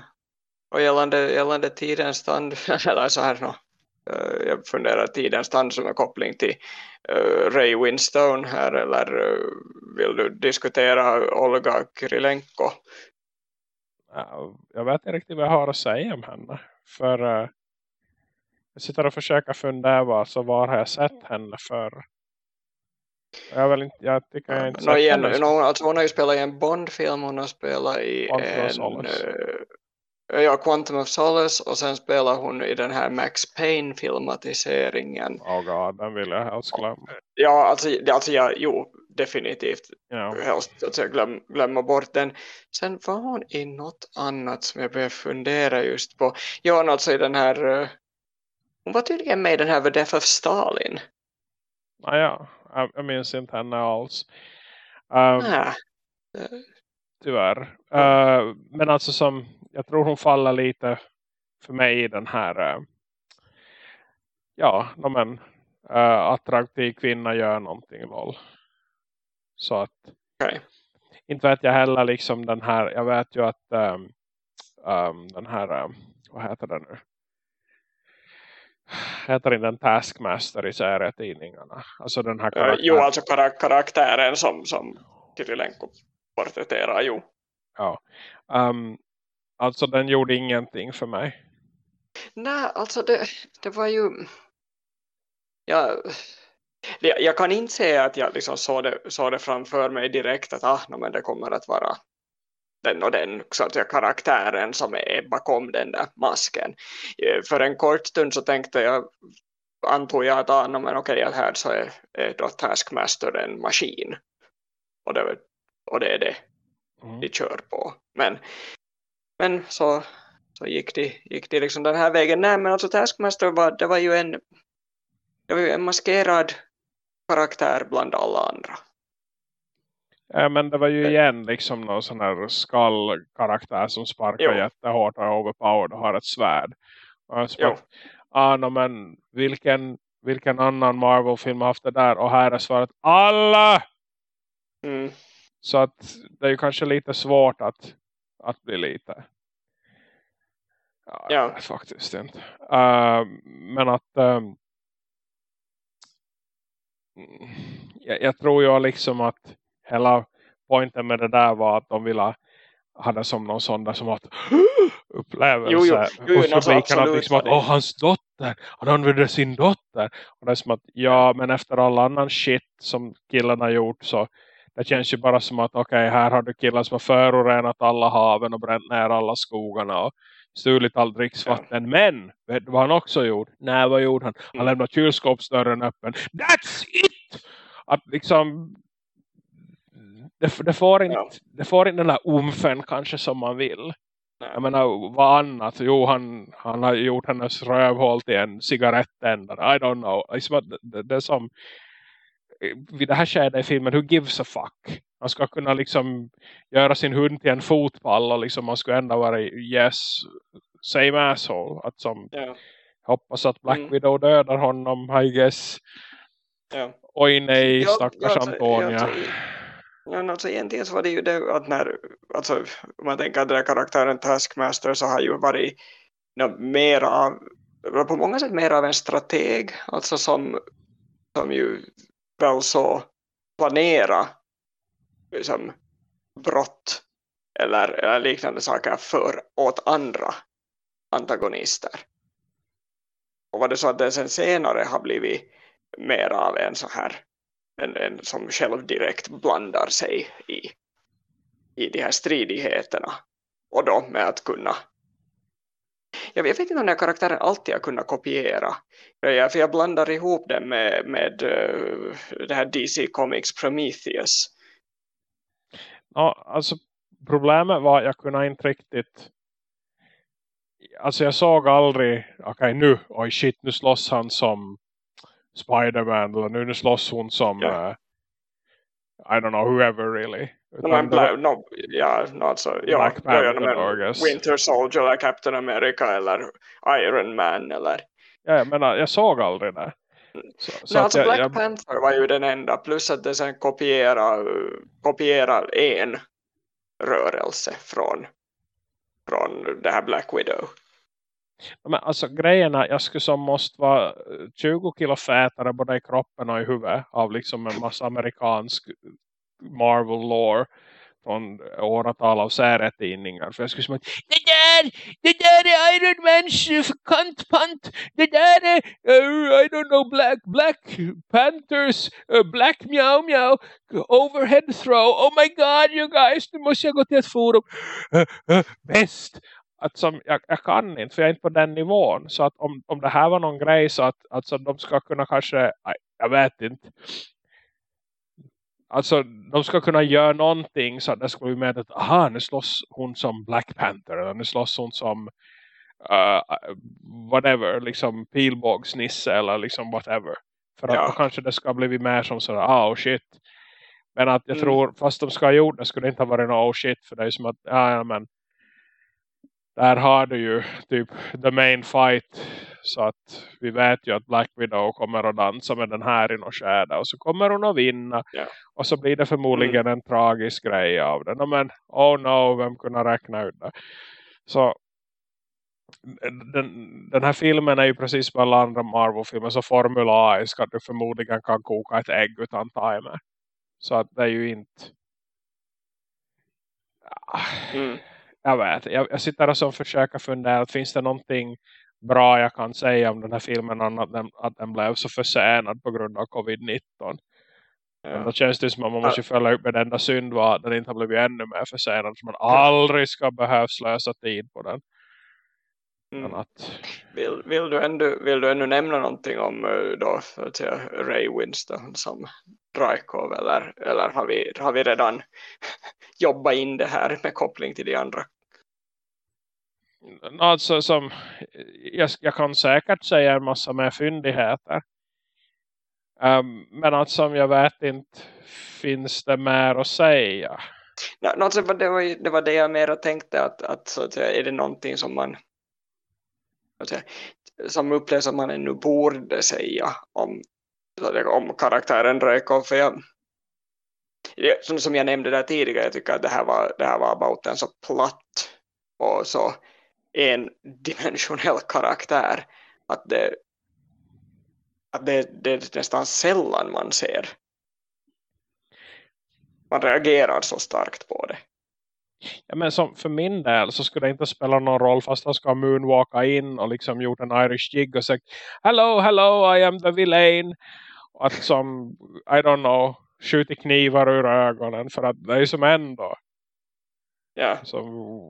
och gällande, gällande tidens tand, eller så här no, uh, jag funderar tidens tand som en koppling till uh, Ray Winstone här, eller uh, vill du diskutera Olga Krylenko? Jag vet inte riktigt vad jag har att säga om henne. För jag sitter och försöker fundera så var har jag sett henne för jag, vill inte, jag tycker jag inte no, igen, no, alltså hon har ju spelat i en Bond-film, hon har spelat i en, Ja, Quantum of Solace och sen spelar hon i den här Max Payne-filmatiseringen. Oh god, den vill jag helst glömma. Ja, alltså, alltså ja, jo, definitivt. Ja. Helst att jag glöm, glömma bort den. Sen var hon i något annat som jag började fundera just på. Ja, alltså i den här... Hon var tydligen med i den här The Death of Stalin. Ah, ja, jag, jag minns inte henne alls. Um, ah. Tyvärr. Uh, men alltså som jag tror hon faller lite för mig i den här uh, ja, men uh, attraktiv kvinna gör någonting lol. Så att okay. inte vet jag heller liksom den här, jag vet ju att um, um, den här, um, vad heter den nu? Heter den den Taskmaster i serietidningarna? Alltså den här karaktären. jo, alltså karak karaktären som, som Kirilenko porträtterar, jo. Ja. Um, Alltså den gjorde ingenting för mig. Nej, alltså det, det var ju... Jag, jag kan inte säga att jag liksom såg, det, såg det framför mig direkt att ah, no, men det kommer att vara den och den så att säga, karaktären som är bakom den där masken. Eh, för en kort stund så tänkte jag, antog jag att ah, no, men okej, här så är, är då Taskmaster en maskin. Och det, och det är det mm. de kör på. Men men så så gick de, gick de liksom den här vägen. Nej men alltså Taskmaster var, det var ju en, det var ju en maskerad karaktär bland alla andra. Ja, men det var ju igen liksom någon sån här skallkaraktär som sparkar jo. jättehårt och är overpowered och har ett svärd. Och jag ah, no, men vilken, vilken annan Marvel-film har haft det där? Och här är svaret alla! Mm. Så att det är ju kanske lite svårt att, att bli lite. Ja, ja. faktiskt inte. Uh, men att um, jag, jag, tror ju liksom att hela poängen med det där var att de ville ha det som någon sån där som att upplevelse jo, jo, jo, hos publiken att liksom att, åh hans dotter, han använder sin dotter och det är som att, ja men efter all annan shit som killarna gjort så det känns ju bara som att okej okay, här har du killar som har förorenat alla haven och bränt ner alla skogarna och stulit all dricksvatten. Ja. Men, vet du vad han också gjort? Nej, vad gjorde han? Han mm. lämnade kylskåpsdörren öppen. That's it! Att liksom det, det, får inte, ja. det får inte den där umfen kanske som man vill. Nej. Jag menar, vad annat? Jo, han, han har gjort hennes rövhål till en cigarettändare. I don't know. Det, det är som vid det här skedet i filmen, who gives a fuck? Man ska kunna liksom göra sin hund till en fotboll och liksom man skulle ändå vara yes, same asshole. Att som, ja. hoppas att Black mm. Widow dödar honom, I guess. Ja. Oj nej, stackars ja, Antonia. Men alltså egentligen så var det ju det att när, alltså om man tänker att den här karaktären Taskmaster så har ju varit no, mera av, på många sätt mer av en strateg, alltså som, som ju väl så planera liksom, brott eller, eller liknande saker för åt andra antagonister. Och var det så att den sen senare har blivit mer av en så här en, en som själv direkt blandar sig i, i de här stridigheterna och då med att kunna jag vet inte om den här karaktären alltid har kunnat kopiera. För jag blandar ihop den med, med eh, det här DC Comics Prometheus. Ja, alltså problemet var att jag kunde inte riktigt alltså jag såg aldrig okej okay, nu, oj shit, nu slåss han som Spiderman eller nu, nu slåss hon som yeah. uh, I don't know, whoever really. No, men Bla no, ja, no, alltså, ja, Black Panther, ja, Winter Soldier eller Captain America eller Iron Man eller... Ja, jag menar, jag såg aldrig det. Så, så Nej, alltså jag, Black jag... Panther var ju den enda, plus att det sen kopierar, kopierar en rörelse från, från det här Black Widow. Men alltså grejerna, jag skulle som måste vara eh, 20 kilo fätare både i kroppen och i huvudet av liksom en massa amerikansk eh, Marvel lore från eh, åratal av serietidningar. För jag skulle säga det där, det där är Iron Mans kantpant. Det där är, uh, I don't know, Black, Black Panthers, uh, Black Meow Meow, overhead throw. Oh my god, you guys, nu måste jag gå till ett forum. Uh, bäst att som, jag, jag, kan inte för jag är inte på den nivån så att om, om det här var någon grej så att alltså, de ska kunna kanske, jag vet inte alltså de ska kunna göra någonting så att det skulle bli med att aha nu slåss hon som Black Panther eller nu slåss hon som uh, whatever, liksom pilbågsnisse eller liksom whatever för att ja. kanske det ska bli mer som sådär, ah oh shit men att jag mm. tror, fast de ska ha gjort det skulle det inte ha varit något oh shit för det är som att, ja men där har du ju typ the main fight. Så att vi vet ju att Black Widow kommer att dansa med den här i något skäde och så kommer hon att vinna. Yeah. och så blir det förmodligen mm. en tragisk grej av den. Men oh no, vem kunde räkna ut det? Så den, den här filmen är ju precis som alla andra Marvel-filmer så Formula A ska du förmodligen kan koka ett ägg utan timer. Så att det är ju inte mm jag vet, jag, jag sitter och så försöker fundera att finns det någonting bra jag kan säga om den här filmen annat än att den blev så försenad på grund av covid-19. Ja. Då känns det som att man måste följa upp med enda synd var att den inte har blivit ännu mer försenad så man aldrig ska behöva slösa tid på den. Mm. Att... Vill, vill, du ändå, vill du ännu nämna någonting om eh, då, att säga, Ray Winston som Rykov eller, eller har, vi, har vi redan jobbat in det här med koppling till de andra Alltså som jag, jag kan säkert säga en massa mer fyndigheter. Um, men att som jag vet inte finns det mer att säga. No, alltså, det, var, det var det jag mer tänkte att, att, så att säga, är det någonting som man säga, som upplevs att man ännu borde säga om, om karaktären Röjkov. för jag, som, som jag nämnde där tidigare, jag tycker att det här var, det här var about en så platt och så endimensionell karaktär att det, att det, det är nästan sällan man ser man reagerar så starkt på det. Ja, men som för min del så skulle det inte spela någon roll fast han ska moonwalka in och liksom gjort en Irish jig och sagt Hello, hello, I am the villain. Och att som, I don't know, skjuter knivar ur ögonen för att det är som ändå. Ja. Yeah. Så,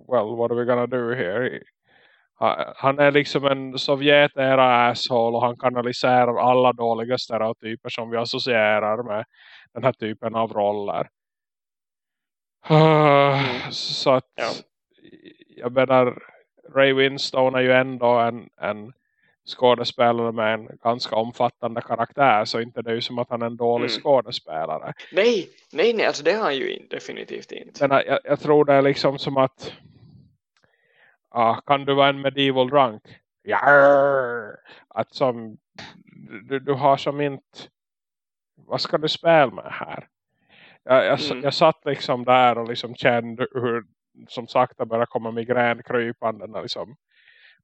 well, what are we gonna do here? Han är liksom en Sovjet-era asshole och han kanaliserar alla dåliga stereotyper som vi associerar med den här typen av roller. Mm. Så att ja. jag menar Ray Winstone är ju ändå en, en skådespelare med en ganska omfattande karaktär så inte det är ju som att han är en dålig mm. skådespelare. Nej, nej, nej, alltså det har han ju definitivt inte. Men jag, jag tror det är liksom som att ah, kan du vara en medieval drunk? Ja, att som du, du har som inte vad ska du spela med här? Jag, jag, mm. jag satt liksom där och liksom kände hur som sakta började komma migrän krypande när liksom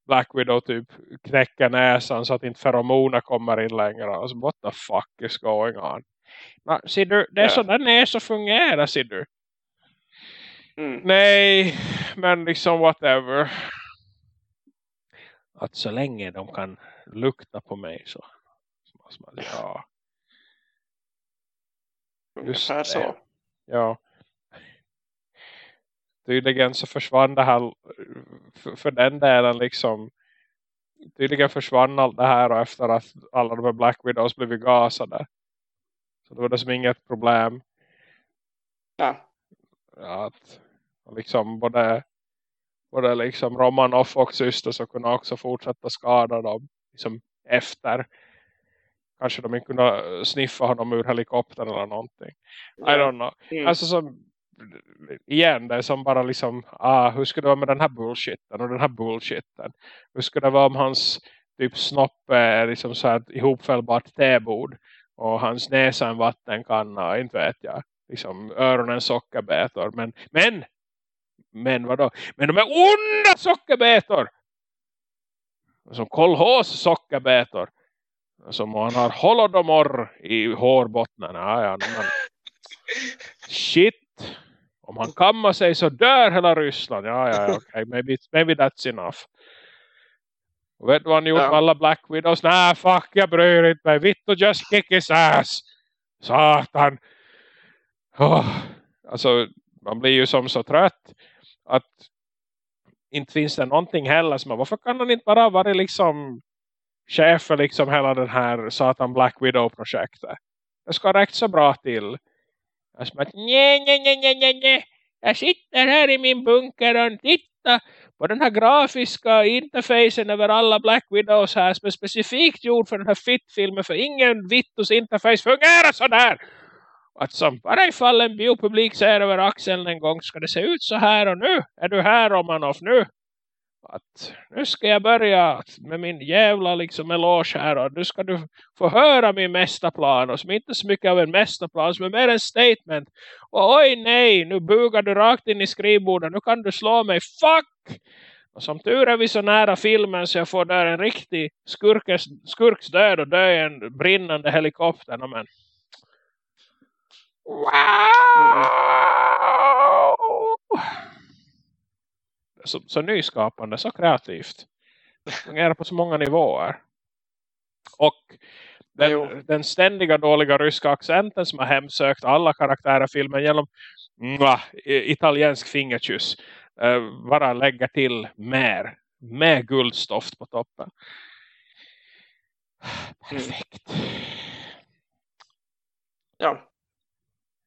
Black Widow typ knäcker näsan så att inte feromoner kommer in längre. Alltså, what the fuck is going on? Men, ser du, det är yeah. så där näsa fungerar, ser du. Mm. Nej, men liksom whatever. Att så länge de kan lukta på mig så, så man, ja. Ungefär så. Ja. Tydligen så försvann det här för, för den delen liksom tydligen försvann allt det här och efter att alla de här Black Widows blivit gasade. Så det var det som inget problem. Ja att liksom både, både liksom Romanoff och syster så kunde också fortsätta skada dem liksom efter kanske de inte kunde sniffa honom ur helikoptern eller någonting. I don't know. Mm. Alltså som, igen, det är som bara liksom, ah, hur skulle det vara med den här bullshitten och den här bullshitten? Hur skulle det vara om hans typ snopp är liksom så här ihopfällbart tebord och hans näsa en vattenkanna, inte vet jag. Liksom öronen sockerbetor. Men, men, men vadå? Men de är onda sockerbetor! Som kolhos sockerbetor som han har holodomor i hårbottnen. Ja, ja, men... Shit. Om han kammar sig så dör hela Ryssland. Ja, ja, okej. Okay. Maybe, maybe that's enough. Och vet du vad han gjort ja. med alla Black Widows? Nej, fuck, jag bryr inte mig. Vittu just kick his ass. Satan. Oh. Alltså, man blir ju som så trött. Att inte finns det någonting heller som varför kan han inte bara vara liksom chef för liksom hela den här Satan Black Widow-projektet. Det ska räcka så bra till. Jag som att, nej, nej, nej, nej, nej, nej. Jag sitter här i min bunker och tittar på den här grafiska interfacen över alla Black Widows här som är specifikt gjord för den här fit-filmen för ingen Vittus interface fungerar sådär! Att som bara ifall en biopublik ser över axeln en gång ska det se ut så här och nu är du här Romanoff nu att nu ska jag börja med min jävla liksom eloge här och nu ska du få höra min mästerplan och som inte så mycket av en mästerplan som är mer en statement och oj nej, nu bugar du rakt in i skrivbordet, nu kan du slå mig, fuck! Och som tur är vi så nära filmen så jag får där en riktig skurkes, skurks död och dö i en brinnande helikopter men wow! Så, så nyskapande, så kreativt. Det fungerar på så många nivåer. Och den, den ständiga dåliga ryska accenten som har hemsökt alla karaktärer i filmen genom mwah, italiensk fingerkyss uh, bara lägger till mer. Med guldstoft på toppen. Perfekt. Ja.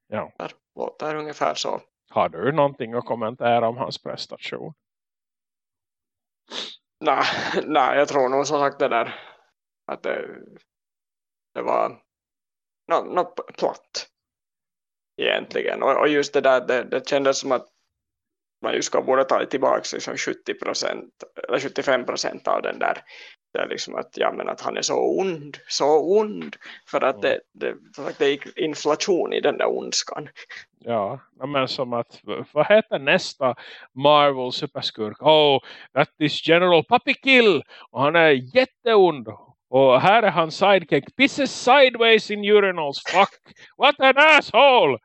Ja. Det låter ungefär så. Har du någonting att kommentera om hans prestation? Nej, nej, jag tror nog som sagt det där att det, det var något no, platt egentligen. Och, och, just det där, det, det kändes som att man just ska borde ta tillbaka liksom 70 procent eller 75 procent av den där det är liksom att, ja, men att han är så ond, så ond för att det, det, det gick inflation i den där ondskan. Ja, men som att, vad heter nästa Marvel superskurk? Oh, that is General Puppy Kill och han är jätteond och här är hans sidekick pisses sideways in urinals, fuck, what an asshole!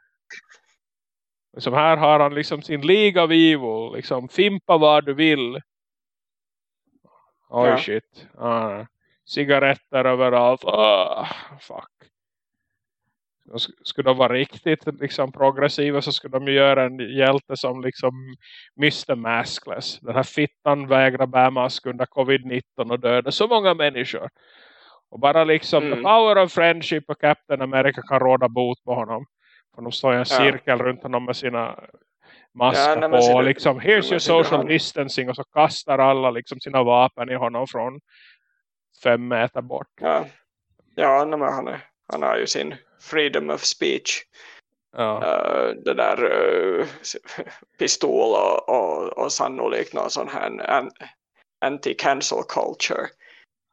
Som här har han liksom sin liga of evil, liksom fimpa vad du vill Oj ja. shit. Ah, cigaretter överallt. Ah, fuck. Skulle de vara riktigt liksom, progressiva så skulle de göra en hjälte som liksom Mr. Maskless. Den här fittan vägrar bära mask under covid-19 och döda så många människor. Och bara liksom mm. the power of friendship och Captain America kan råda bot på honom. För de står i en cirkel ja. runt honom med sina maska ja, på och liksom here's your social distancing och så kastar alla liksom sina vapen i honom från fem meter bort. Ja, ja men han, är, han har ju sin freedom of speech ja. uh, det där uh, pistol och, och, och sannolikt någon sån här anti-cancel culture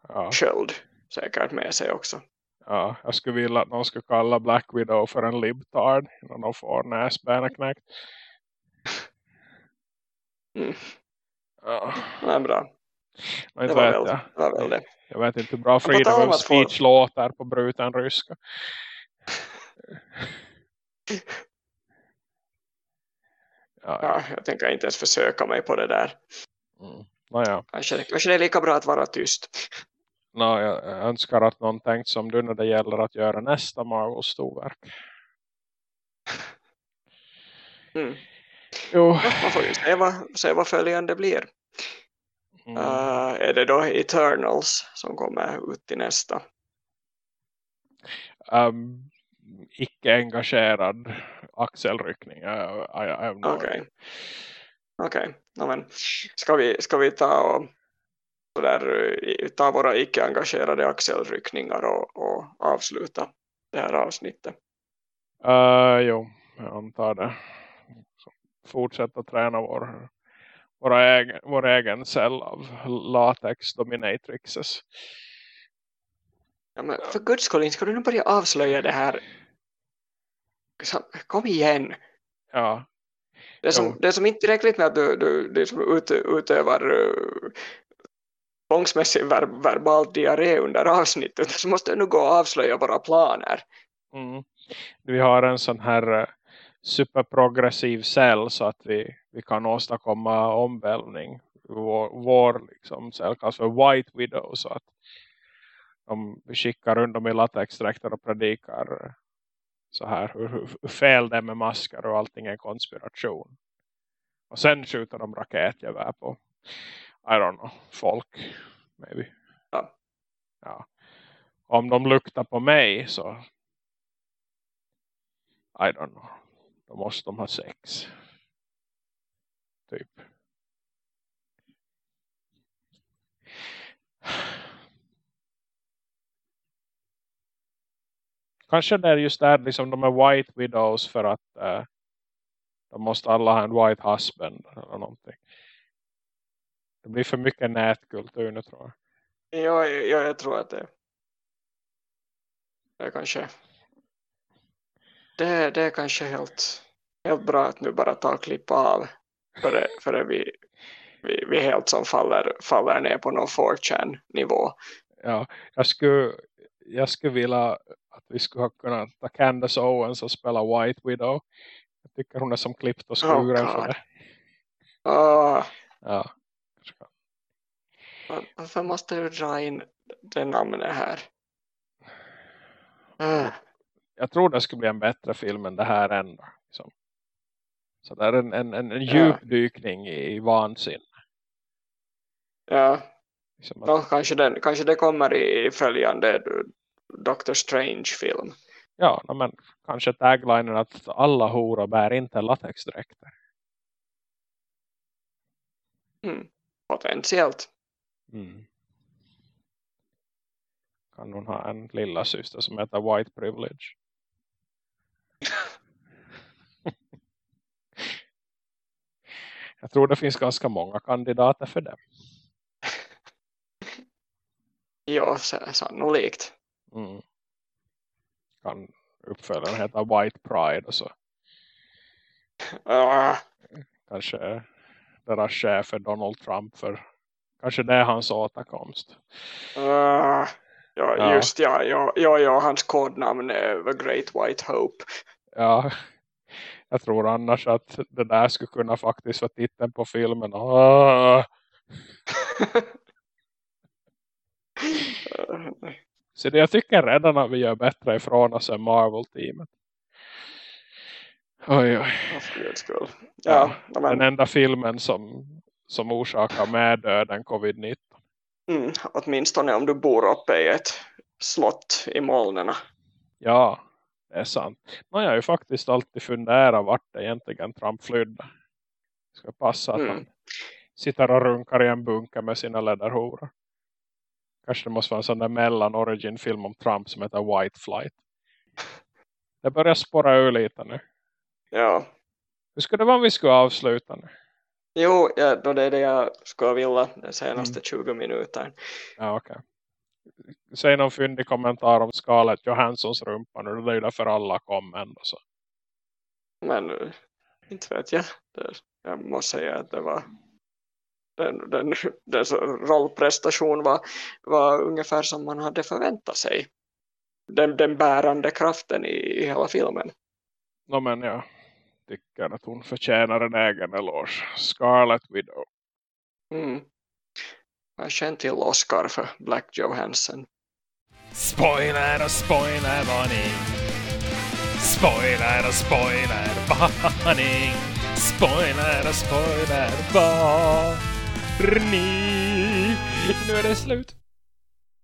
ja. sköld säkert med sig också. Ja, jag skulle vilja att någon skulle kalla Black Widow för en libtard innan de får näsbäna knäckt. Mm. Ja. Det är bra. Det var, väl, det var väl det. Jag vet inte hur bra freedom of speech låter på bruten ryska. ja, ja, jag tänker inte ens försöka mig på det där. Mm. Naja. Kanske, kanske det är lika bra att vara tyst. Nå, jag önskar att någon tänkt som du när det gäller att göra nästa Marvel storverk. Mm. Jo. Man får ju se vad, se vad följande blir. Mm. Uh, är det då Eternals som kommer ut till nästa? Um, icke-engagerad axelryckning. Okej. Okej. Okay. ska, vi, ska vi ta och där, eh, ta våra icke-engagerade axelryckningar och, och avsluta det här avsnittet? Uh, jo, jag antar det fortsätta träna vår, våra egen, vår egen cell av latex dominatrixes. Ja, men för guds skull, ska du nu börja avslöja det här? Kom igen. Ja. Det är som, det är som inte tillräckligt med att du, du, du som ut, utövar uh, tvångsmässig ver, verbal diarré under avsnittet så måste du nu gå och avslöja våra planer. Mm. Vi har en sån här uh, superprogressiv cell så att vi, vi kan åstadkomma omvälvning. Vår, vår liksom cell kallas för White Widow så att de skickar runt dem i latexdräkter och predikar så här hur, hur fel det är med masker och allting är en konspiration. Och sen skjuter de raketgevär på I don't know, folk maybe. Ja. ja. Om de luktar på mig så I don't know då måste de ha sex. Typ. Kanske det är just där liksom de är white widows för att eh, uh, de måste alla ha en white husband eller någonting. Det blir för mycket nätkultur nu tror jag. Ja, ja jag tror att det, det är kanske det, det är kanske helt, helt bra att nu bara ta och klippa av före, före vi, vi, vi helt som faller, faller ner på någon 4chan nivå. Ja, jag skulle, jag skulle vilja att vi skulle ha kunnat ta Candace Owens och spela White Widow. Jag tycker hon är som klippt och skuren oh, för det. Oh. Ja. Varför måste du dra in det namnet här? Uh jag tror det skulle bli en bättre film än det här ändå. Liksom. Så det är en, en, en, en djupdykning ja. i, i vansinne. Ja. Liksom att... no, kanske, den, kanske det kommer i följande Doctor Strange-film. Ja, men kanske taglinen att alla horor bär inte latexdräkter. Mm, potentiellt. Mm. Kan hon ha en lilla syster som heter White Privilege? Jag tror det finns ganska många kandidater för det. Ja, sannolikt. Mm. Kan uppföljaren heta White Pride och så. Uh. Kanske deras chef för Donald Trump för kanske det är hans återkomst. Uh, ja, ja, just ja, ja, ja, ja, hans kodnamn är The Great White Hope. Ja, jag tror annars att det där skulle kunna faktiskt vara titeln på filmen. Uh. Så det jag tycker redan att vi gör bättre ifrån oss än Marvel-teamet. Oj, oj. Ja, ja. Den enda filmen som, som orsakar med döden covid-19. Mm, åtminstone om du bor uppe i ett slott i molnerna. Ja, det är sant. Jag har ju faktiskt alltid funderat vart det egentligen Trump flydde. Det ska passa att mm. han sitter och runkar i en bunker med sina läderhorar. Kanske det måste vara en sån där mellan origin-film om Trump som heter White Flight. Det börjar spåra ur lite nu. Ja. Hur skulle det vara om vi skulle avsluta nu? Jo, ja, då det är det jag skulle vilja de senaste mm. 20 minuter. Ja, okej. Okay. Säg någon fyndig kommentar om Scarlett Johanssons rumpa nu. Det är ju därför alla kom ändå så. Men eh, inte vet jag. Jag måste säga att det var den, den, den rollprestation var, var ungefär som man hade förväntat sig. Den, den bärande kraften i, i hela filmen. No, men jag tycker att hon förtjänar en egen eloge. Scarlet Widow. Mm. Jag känner till Oscar för Black Johansson. Spoiler och spoiler varning. Spoiler och spoiler varning. Spoiler och spoiler varning. Nu är det slut.